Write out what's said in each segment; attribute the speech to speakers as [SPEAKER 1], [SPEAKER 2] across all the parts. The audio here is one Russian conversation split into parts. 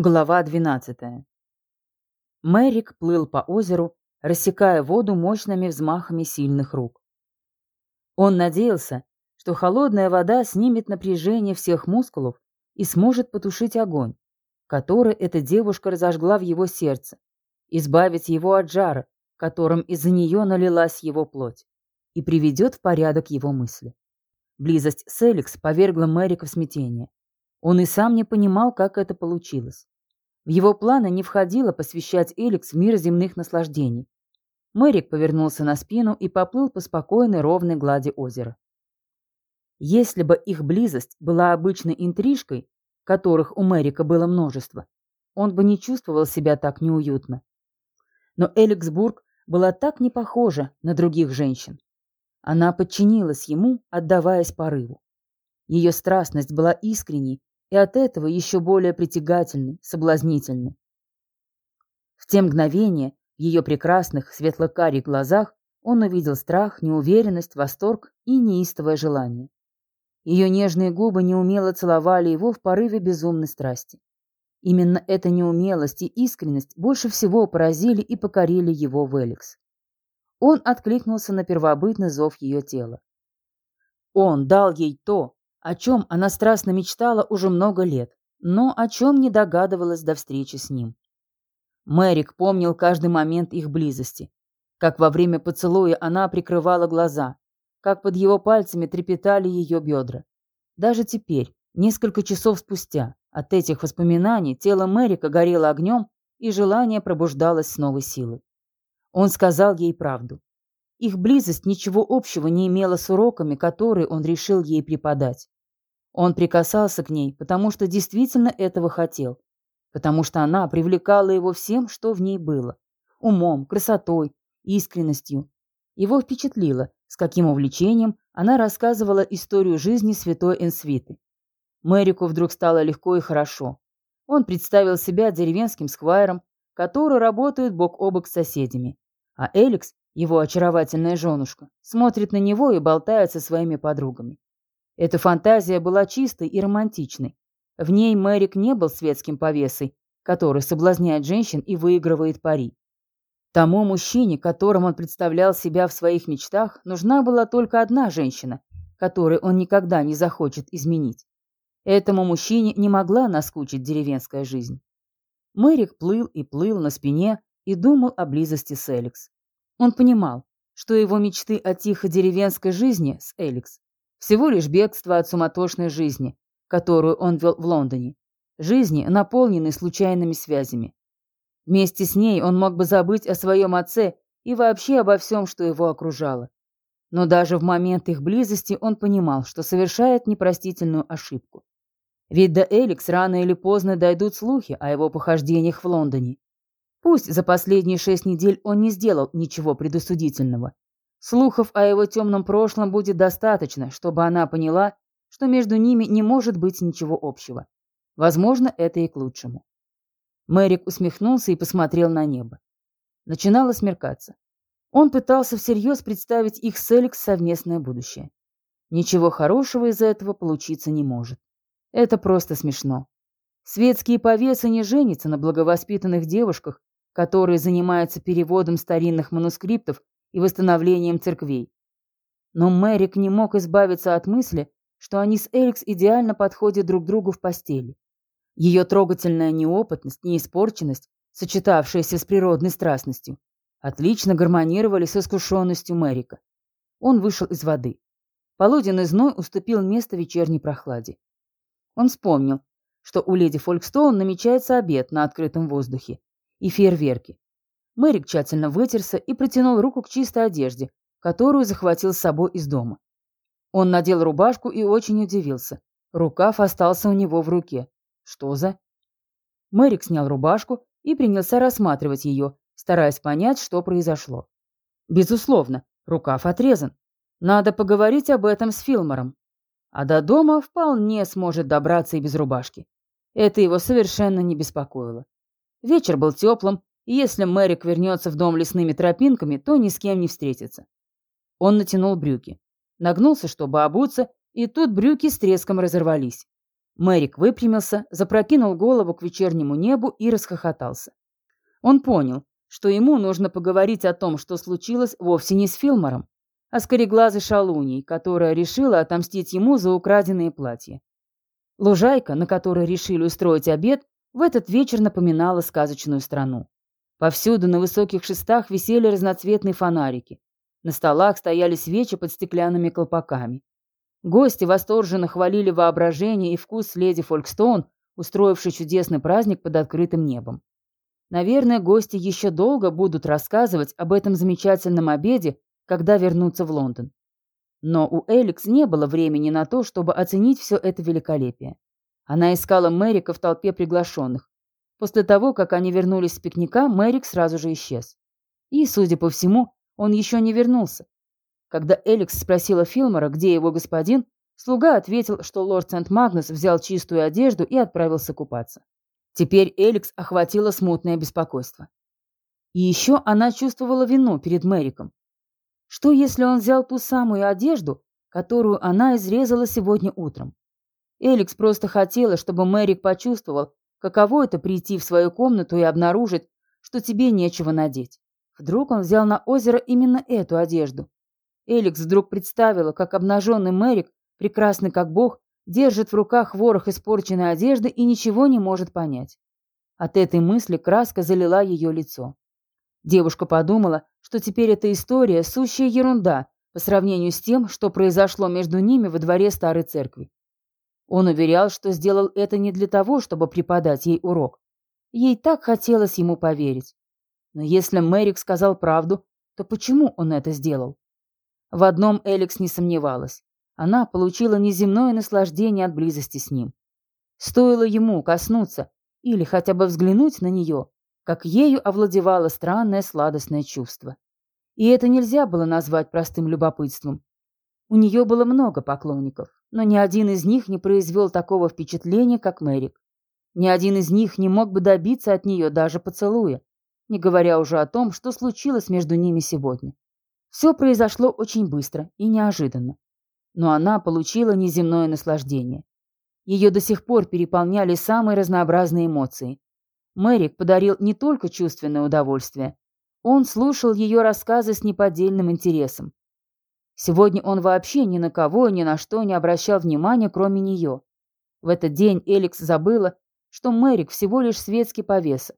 [SPEAKER 1] Глава 12. Мэрик плыл по озеру, рассекая воду мощными взмахами сильных рук. Он надеялся, что холодная вода снимет напряжение всех мускулов и сможет потушить огонь, который эта девушка разожгла в его сердце, избавить его от жара, которым из-за нее налилась его плоть, и приведет в порядок его мысли. Близость с Эликс повергла Мэрика в смятение. Он и сам не понимал, как это получилось. В его планы не входило посвящать Эликс в мир земных наслаждений. Мэрик повернулся на спину и поплыл по спокойной ровной глади озера. Если бы их близость была обычной интрижкой, которых у Мэрика было множество, он бы не чувствовал себя так неуютно. Но Эликсбург была так не похожа на других женщин. Она подчинилась ему, отдаваясь порыву. Ее страстность была искренней и от этого еще более притягательной, соблазнительной. В те мгновения в ее прекрасных светло-карих глазах он увидел страх, неуверенность, восторг и неистовое желание. Ее нежные губы неумело целовали его в порыве безумной страсти. Именно эта неумелость и искренность больше всего поразили и покорили его в Эликс. Он откликнулся на первобытный зов ее тела. Он дал ей то, о чем она страстно мечтала уже много лет, но о чем не догадывалась до встречи с ним. Мэрик помнил каждый момент их близости, как во время поцелуя она прикрывала глаза, как под его пальцами трепетали ее бедра. Даже теперь, несколько часов спустя, от этих воспоминаний тело Мэрика горело огнем, и желание пробуждалось с новой силой. Он сказал ей правду. Их близость ничего общего не имела с уроками, которые он решил ей преподать. Он прикасался к ней, потому что действительно этого хотел, потому что она привлекала его всем, что в ней было. Умом, красотой, искренностью. Его впечатлило, с каким увлечением она рассказывала историю жизни святой Энсвиты. Мэрику вдруг стало легко и хорошо. Он представил себя деревенским сквайром, который работает бок о бок с соседями. А Эликс его очаровательная женушка, смотрит на него и болтает со своими подругами. Эта фантазия была чистой и романтичной. В ней Мэрик не был светским повесой, который соблазняет женщин и выигрывает пари. Тому мужчине, которым он представлял себя в своих мечтах, нужна была только одна женщина, которой он никогда не захочет изменить. Этому мужчине не могла наскучить деревенская жизнь. Мэрик плыл и плыл на спине и думал о близости с Эликс. Он понимал, что его мечты о тихой деревенской жизни с Эликс всего лишь бегство от суматошной жизни, которую он вел в Лондоне. Жизни, наполненной случайными связями. Вместе с ней он мог бы забыть о своем отце и вообще обо всем, что его окружало. Но даже в момент их близости он понимал, что совершает непростительную ошибку. Ведь до Эликс рано или поздно дойдут слухи о его похождениях в Лондоне. Пусть за последние шесть недель он не сделал ничего предосудительного. Слухов о его темном прошлом будет достаточно, чтобы она поняла, что между ними не может быть ничего общего. Возможно, это и к лучшему. Мэрик усмехнулся и посмотрел на небо. Начинало смеркаться. Он пытался всерьез представить их с Эликс совместное будущее. Ничего хорошего из этого получиться не может. Это просто смешно. Светские повесы не женятся на благовоспитанных девушках, которые занимаются переводом старинных манускриптов и восстановлением церквей. Но Мэрик не мог избавиться от мысли, что они с Эликс идеально подходят друг другу в постели. Ее трогательная неопытность, неиспорченность, сочетавшаяся с природной страстностью, отлично гармонировали с искушенностью Мэрика. Он вышел из воды. Полуденный зной уступил место вечерней прохладе. Он вспомнил, что у леди Фолькстоун намечается обед на открытом воздухе и фейерверки. Мэрик тщательно вытерся и протянул руку к чистой одежде, которую захватил с собой из дома. Он надел рубашку и очень удивился. Рукав остался у него в руке. Что за... Мэрик снял рубашку и принялся рассматривать ее, стараясь понять, что произошло. Безусловно, рукав отрезан. Надо поговорить об этом с Филмором. А до дома вполне сможет добраться и без рубашки. Это его совершенно не беспокоило. Вечер был теплым, если Мэрик вернется в дом лесными тропинками, то ни с кем не встретится. Он натянул брюки. Нагнулся, чтобы обуться, и тут брюки с треском разорвались. Мэрик выпрямился, запрокинул голову к вечернему небу и расхохотался. Он понял, что ему нужно поговорить о том, что случилось вовсе не с Филмором, а с кореглазой шалуней, которая решила отомстить ему за украденные платья. Лужайка, на которой решили устроить обед, в этот вечер напоминала сказочную страну. Повсюду на высоких шестах висели разноцветные фонарики. На столах стояли свечи под стеклянными колпаками. Гости восторженно хвалили воображение и вкус леди Фолькстоун, устроившей чудесный праздник под открытым небом. Наверное, гости еще долго будут рассказывать об этом замечательном обеде, когда вернутся в Лондон. Но у Эликс не было времени на то, чтобы оценить все это великолепие. Она искала Мэрика в толпе приглашенных. После того, как они вернулись с пикника, Мэрик сразу же исчез. И, судя по всему, он еще не вернулся. Когда Эликс спросила Филмора, где его господин, слуга ответил, что лорд Сент-Магнус взял чистую одежду и отправился купаться. Теперь Эликс охватило смутное беспокойство. И еще она чувствовала вину перед Мэриком. Что, если он взял ту самую одежду, которую она изрезала сегодня утром? Эликс просто хотела, чтобы Мэрик почувствовал, каково это прийти в свою комнату и обнаружить, что тебе нечего надеть. Вдруг он взял на озеро именно эту одежду. Эликс вдруг представила, как обнаженный Мэрик, прекрасный как бог, держит в руках ворох испорченной одежды и ничего не может понять. От этой мысли краска залила ее лицо. Девушка подумала, что теперь эта история – сущая ерунда по сравнению с тем, что произошло между ними во дворе старой церкви. Он уверял, что сделал это не для того, чтобы преподать ей урок. Ей так хотелось ему поверить. Но если Мэрик сказал правду, то почему он это сделал? В одном Эликс не сомневалась. Она получила неземное наслаждение от близости с ним. Стоило ему коснуться или хотя бы взглянуть на нее, как ею овладевало странное сладостное чувство. И это нельзя было назвать простым любопытством. У нее было много поклонников, но ни один из них не произвел такого впечатления, как Мэрик. Ни один из них не мог бы добиться от нее даже поцелуя не говоря уже о том, что случилось между ними сегодня. Все произошло очень быстро и неожиданно. Но она получила неземное наслаждение. Ее до сих пор переполняли самые разнообразные эмоции. Мэрик подарил не только чувственное удовольствие. Он слушал ее рассказы с неподдельным интересом. Сегодня он вообще ни на кого и ни на что не обращал внимания, кроме нее. В этот день Эликс забыла, что Мэрик всего лишь светский повеса,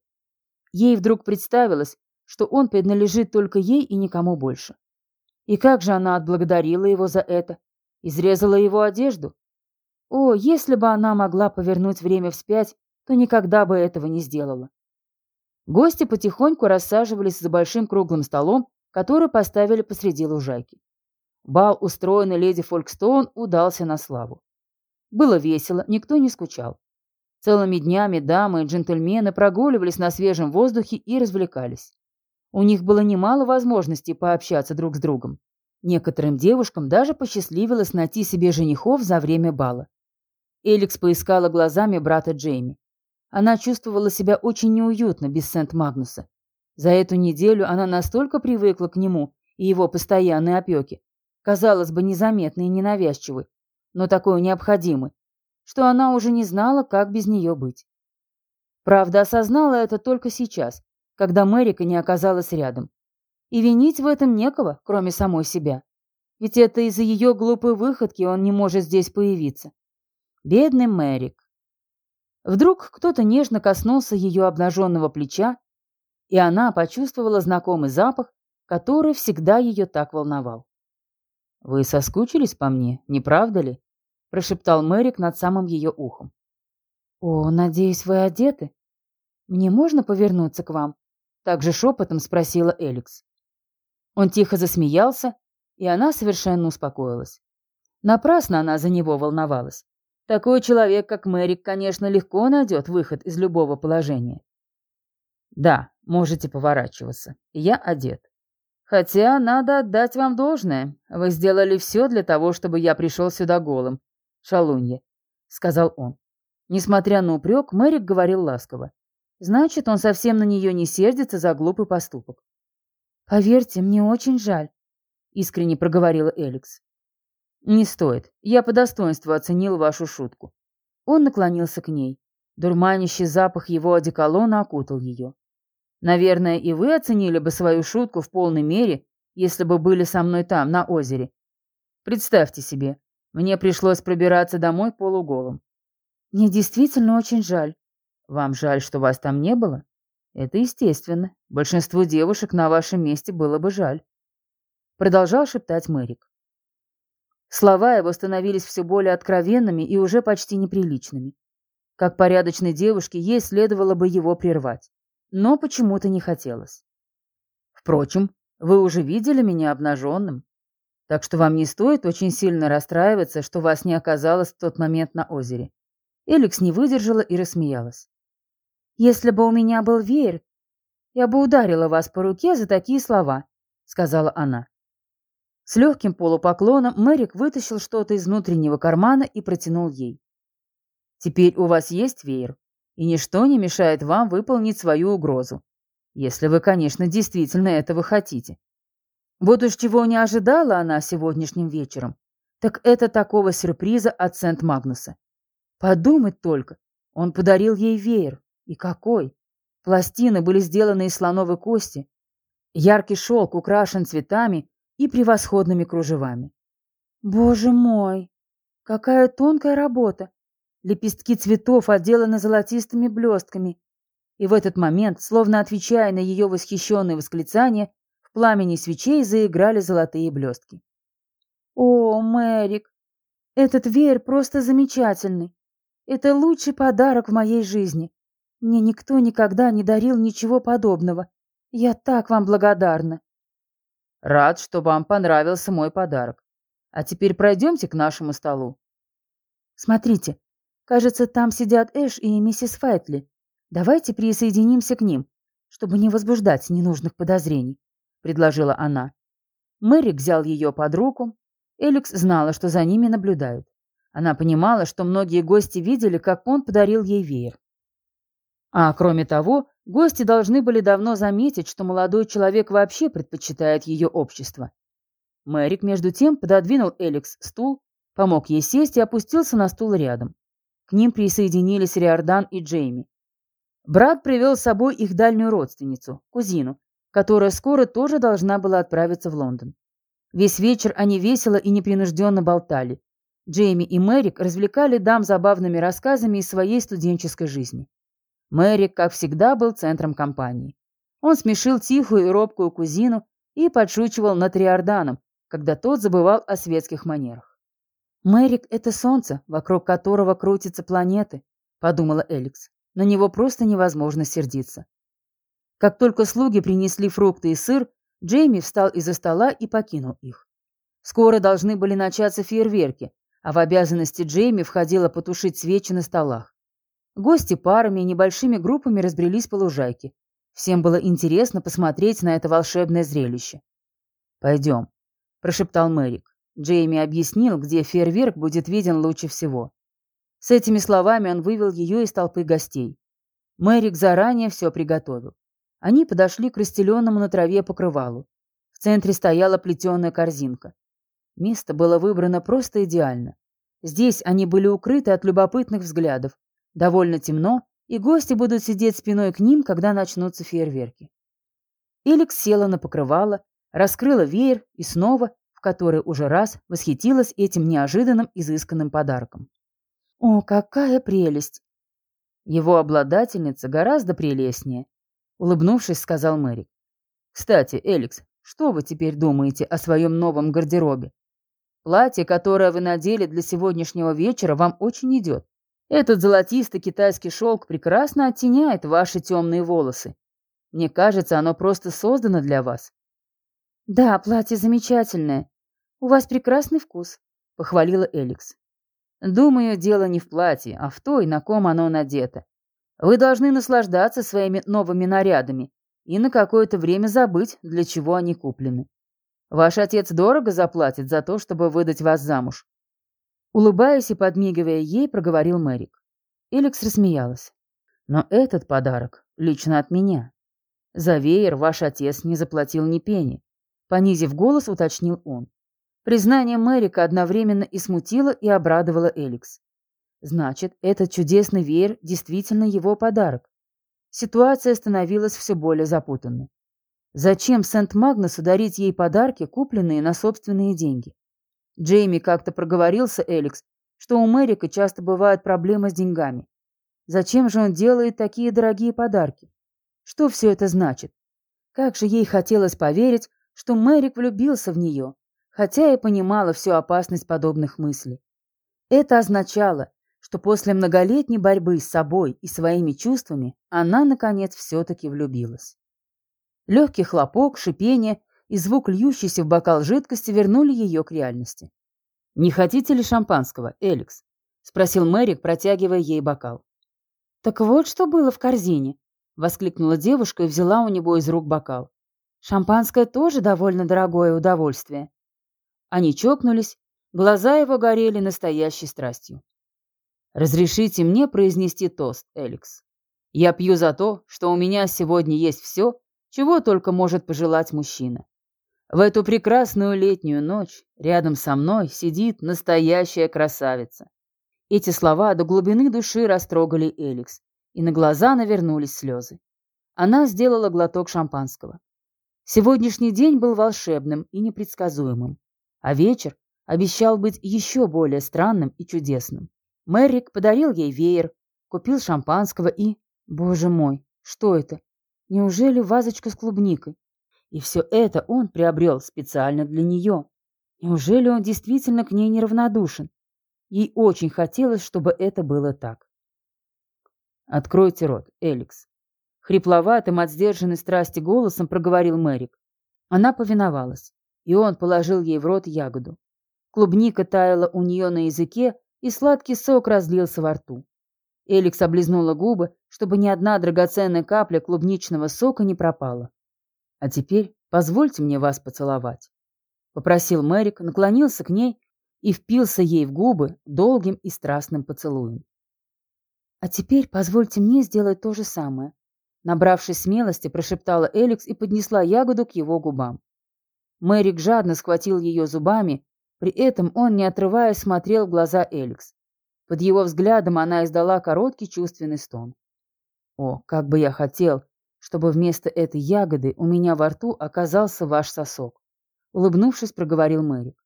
[SPEAKER 1] Ей вдруг представилось, что он принадлежит только ей и никому больше. И как же она отблагодарила его за это? Изрезала его одежду? О, если бы она могла повернуть время вспять, то никогда бы этого не сделала. Гости потихоньку рассаживались за большим круглым столом, который поставили посреди лужайки. Бал, устроенный леди Фолькстоун, удался на славу. Было весело, никто не скучал. Целыми днями дамы и джентльмены прогуливались на свежем воздухе и развлекались. У них было немало возможностей пообщаться друг с другом. Некоторым девушкам даже посчастливилось найти себе женихов за время бала. Эликс поискала глазами брата Джейми. Она чувствовала себя очень неуютно без Сент-Магнуса. За эту неделю она настолько привыкла к нему и его постоянной опеке, казалось бы, незаметной и ненавязчивой, но такой необходимой, что она уже не знала, как без нее быть. Правда, осознала это только сейчас, когда Мэрика не оказалась рядом. И винить в этом некого, кроме самой себя. Ведь это из-за ее глупой выходки он не может здесь появиться. Бедный Мэрик. Вдруг кто-то нежно коснулся ее обнаженного плеча, и она почувствовала знакомый запах, который всегда ее так волновал. «Вы соскучились по мне, не правда ли?» прошептал Мэрик над самым ее ухом. «О, надеюсь, вы одеты? Мне можно повернуться к вам?» Также шепотом спросила Эликс. Он тихо засмеялся, и она совершенно успокоилась. Напрасно она за него волновалась. Такой человек, как Мэрик, конечно, легко найдет выход из любого положения. Да, можете поворачиваться. Я одет. Хотя надо отдать вам должное. Вы сделали все для того, чтобы я пришел сюда голым, шалунья», — сказал он. Несмотря на упрек, Мэрик говорил ласково. Значит, он совсем на нее не сердится за глупый поступок. «Поверьте, мне очень жаль», — искренне проговорила Эликс. «Не стоит. Я по достоинству оценил вашу шутку». Он наклонился к ней. Дурманящий запах его одеколона окутал ее. Наверное, и вы оценили бы свою шутку в полной мере, если бы были со мной там, на озере. Представьте себе, мне пришлось пробираться домой полуголым. Мне действительно очень жаль. Вам жаль, что вас там не было? Это естественно. Большинству девушек на вашем месте было бы жаль. Продолжал шептать Мэрик. Слова его становились все более откровенными и уже почти неприличными. Как порядочной девушке, ей следовало бы его прервать. Но почему-то не хотелось. Впрочем, вы уже видели меня обнаженным. Так что вам не стоит очень сильно расстраиваться, что вас не оказалось в тот момент на озере. Эликс не выдержала и рассмеялась. «Если бы у меня был веер, я бы ударила вас по руке за такие слова», — сказала она. С легким полупоклоном Мэрик вытащил что-то из внутреннего кармана и протянул ей. «Теперь у вас есть веер, и ничто не мешает вам выполнить свою угрозу. Если вы, конечно, действительно этого хотите». Вот уж чего не ожидала она сегодняшним вечером, так это такого сюрприза от Сент-Магнуса. Подумать только, он подарил ей веер. И какой! Пластины были сделаны из слоновой кости. Яркий шелк украшен цветами и превосходными кружевами. Боже мой! Какая тонкая работа! Лепестки цветов отделаны золотистыми блестками. И в этот момент, словно отвечая на ее восхищенные восклицания, в пламени свечей заиграли золотые блестки. «О, Мэрик, этот веер просто замечательный. Это лучший подарок в моей жизни. Мне никто никогда не дарил ничего подобного. Я так вам благодарна». «Рад, что вам понравился мой подарок. А теперь пройдемте к нашему столу». «Смотрите, кажется, там сидят Эш и миссис Файтли. Давайте присоединимся к ним, чтобы не возбуждать ненужных подозрений». — предложила она. Мэрик взял ее под руку. Эликс знала, что за ними наблюдают. Она понимала, что многие гости видели, как он подарил ей веер. А кроме того, гости должны были давно заметить, что молодой человек вообще предпочитает ее общество. Мэрик, между тем, пододвинул Эликс стул, помог ей сесть и опустился на стул рядом. К ним присоединились Риордан и Джейми. Брат привел с собой их дальнюю родственницу, кузину, которая скоро тоже должна была отправиться в Лондон. Весь вечер они весело и непринужденно болтали. Джейми и Мэрик развлекали дам забавными рассказами из своей студенческой жизни. Мэрик, как всегда, был центром компании. Он смешил тихую и робкую кузину и подшучивал над Риорданом, когда тот забывал о светских манерах. «Мэрик — это солнце, вокруг которого крутятся планеты», — подумала Эликс. На него просто невозможно сердиться. Как только слуги принесли фрукты и сыр, Джейми встал из-за стола и покинул их. Скоро должны были начаться фейерверки, а в обязанности Джейми входило потушить свечи на столах. Гости парами и небольшими группами разбрелись по лужайке. Всем было интересно посмотреть на это волшебное зрелище. «Пойдем», – прошептал Мэрик. Джейми объяснил, где фейерверк будет виден лучше всего. С этими словами он вывел ее из толпы гостей. Мэрик заранее все приготовил. Они подошли к расстеленному на траве покрывалу. В центре стояла плетеная корзинка. Место было выбрано просто идеально. Здесь они были укрыты от любопытных взглядов. Довольно темно, и гости будут сидеть спиной к ним, когда начнутся фейерверки. Эликс села на покрывало, раскрыла веер и снова, в который уже раз, восхитилась этим неожиданным изысканным подарком. О, какая прелесть! Его обладательница гораздо прелестнее, улыбнувшись, сказал Мэри. Кстати, Эликс, что вы теперь думаете о своем новом гардеробе? Платье, которое вы надели для сегодняшнего вечера, вам очень идет. Этот золотистый китайский шелк прекрасно оттеняет ваши темные волосы. Мне кажется, оно просто создано для вас. Да, платье замечательное. У вас прекрасный вкус, похвалила Эликс. Думаю, дело не в платье, а в той, на ком оно надето. Вы должны наслаждаться своими новыми нарядами и на какое-то время забыть, для чего они куплены. Ваш отец дорого заплатит за то, чтобы выдать вас замуж. Улыбаясь и подмигивая ей, проговорил Мэрик. Эликс рассмеялась. Но этот подарок лично от меня. За веер ваш отец не заплатил ни пени. Понизив голос, уточнил он. Признание Мэрика одновременно и смутило, и обрадовало Эликс. Значит, этот чудесный веер действительно его подарок. Ситуация становилась все более запутанной. Зачем Сент-Магнусу дарить ей подарки, купленные на собственные деньги? Джейми как-то проговорился Эликс, что у Мэрика часто бывают проблемы с деньгами. Зачем же он делает такие дорогие подарки? Что все это значит? Как же ей хотелось поверить, что Мэрик влюбился в нее, хотя и понимала всю опасность подобных мыслей. Это означало, что после многолетней борьбы с собой и своими чувствами она, наконец, все-таки влюбилась. Легкий хлопок, шипение и звук льющейся в бокал жидкости вернули ее к реальности. «Не хотите ли шампанского, Эликс?» — спросил Мэрик, протягивая ей бокал. «Так вот, что было в корзине», — воскликнула девушка и взяла у него из рук бокал. «Шампанское тоже довольно дорогое удовольствие». Они чокнулись, глаза его горели настоящей страстью. «Разрешите мне произнести тост, Эликс. Я пью за то, что у меня сегодня есть все, чего только может пожелать мужчина. В эту прекрасную летнюю ночь рядом со мной сидит настоящая красавица. Эти слова до глубины души растрогали Эликс, и на глаза навернулись слезы. Она сделала глоток шампанского. Сегодняшний день был волшебным и непредсказуемым, а вечер обещал быть еще более странным и чудесным. Мэрик подарил ей веер, купил шампанского и... Боже мой, что это? Неужели вазочка с клубникой? И все это он приобрел специально для нее. Неужели он действительно к ней неравнодушен? Ей очень хотелось, чтобы это было так. «Откройте рот, Эликс». Хрипловатым от сдержанной страсти голосом проговорил Мэрик. Она повиновалась, и он положил ей в рот ягоду. Клубника таяла у нее на языке, и сладкий сок разлился во рту. Эликс облизнула губы, чтобы ни одна драгоценная капля клубничного сока не пропала. «А теперь позвольте мне вас поцеловать», — попросил Мэрик, наклонился к ней и впился ей в губы долгим и страстным поцелуем. «А теперь позвольте мне сделать то же самое», набравшись смелости, прошептала Эликс и поднесла ягоду к его губам. Мэрик жадно схватил ее зубами, при этом он, не отрываясь, смотрел в глаза Эликс. Под его взглядом она издала короткий чувственный стон. «О, как бы я хотел, чтобы вместо этой ягоды у меня во рту оказался ваш сосок», улыбнувшись, проговорил Мэрик.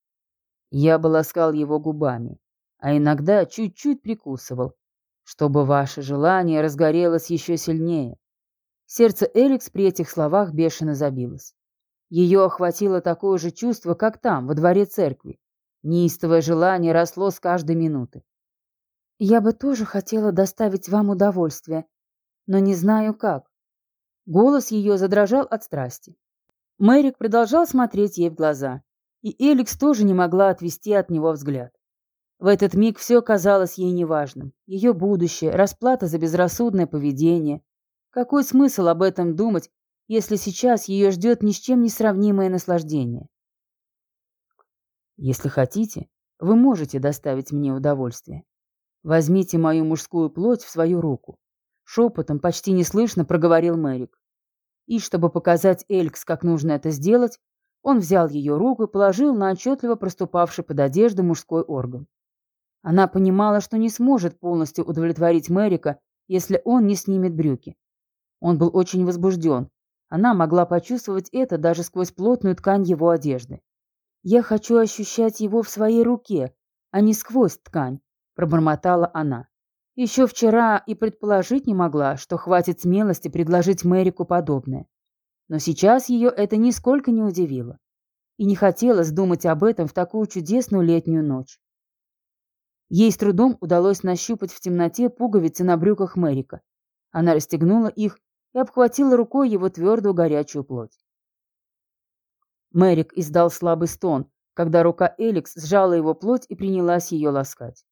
[SPEAKER 1] Я бы ласкал его губами, а иногда чуть-чуть прикусывал, чтобы ваше желание разгорелось еще сильнее. Сердце Эликс при этих словах бешено забилось. Ее охватило такое же чувство, как там, во дворе церкви. Неистовое желание росло с каждой минуты. «Я бы тоже хотела доставить вам удовольствие, но не знаю как». Голос ее задрожал от страсти. Мэрик продолжал смотреть ей в глаза и Эликс тоже не могла отвести от него взгляд. В этот миг все казалось ей неважным. Ее будущее, расплата за безрассудное поведение. Какой смысл об этом думать, если сейчас ее ждет ни с чем не сравнимое наслаждение? Если хотите, вы можете доставить мне удовольствие. Возьмите мою мужскую плоть в свою руку. Шепотом, почти неслышно проговорил Мэрик. И, чтобы показать Элькс, как нужно это сделать, он взял ее руку и положил на отчетливо проступавший под одежду мужской орган. Она понимала, что не сможет полностью удовлетворить Мэрика, если он не снимет брюки. Он был очень возбужден. Она могла почувствовать это даже сквозь плотную ткань его одежды. «Я хочу ощущать его в своей руке, а не сквозь ткань», — пробормотала она. Еще вчера и предположить не могла, что хватит смелости предложить Мэрику подобное. Но сейчас ее это нисколько не удивило. И не хотелось думать об этом в такую чудесную летнюю ночь. Ей с трудом удалось нащупать в темноте пуговицы на брюках Мэрика. Она расстегнула их и обхватила рукой его твердую горячую плоть. Мэрик издал слабый стон, когда рука Эликс сжала его плоть и принялась ее ласкать.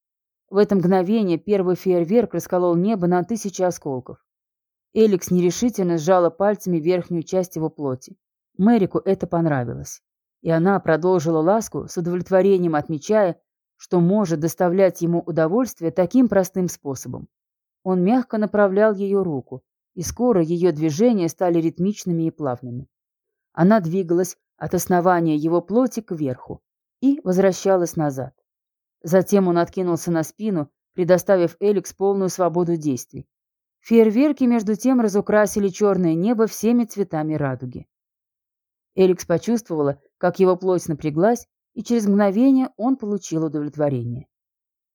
[SPEAKER 1] В это мгновение первый фейерверк расколол небо на тысячи осколков. Эликс нерешительно сжала пальцами верхнюю часть его плоти. Мэрику это понравилось. И она продолжила ласку, с удовлетворением отмечая, что может доставлять ему удовольствие таким простым способом. Он мягко направлял ее руку, и скоро ее движения стали ритмичными и плавными. Она двигалась от основания его плоти к верху и возвращалась назад. Затем он откинулся на спину предоставив Эликс полную свободу действий. Фейерверки, между тем, разукрасили черное небо всеми цветами радуги. Эликс почувствовала, как его плоть напряглась, и через мгновение он получил удовлетворение.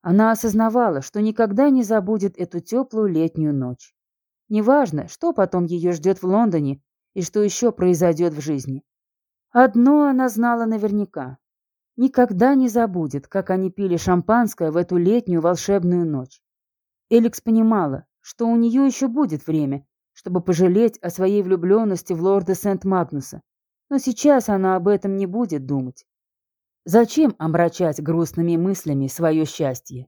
[SPEAKER 1] Она осознавала, что никогда не забудет эту теплую летнюю ночь. Неважно, что потом ее ждет в Лондоне и что еще произойдет в жизни. Одно она знала наверняка. Никогда не забудет, как они пили шампанское в эту летнюю волшебную ночь. Эликс понимала, что у нее еще будет время, чтобы пожалеть о своей влюбленности в лорда Сент-Магнуса, но сейчас она об этом не будет думать. Зачем омрачать грустными мыслями свое счастье?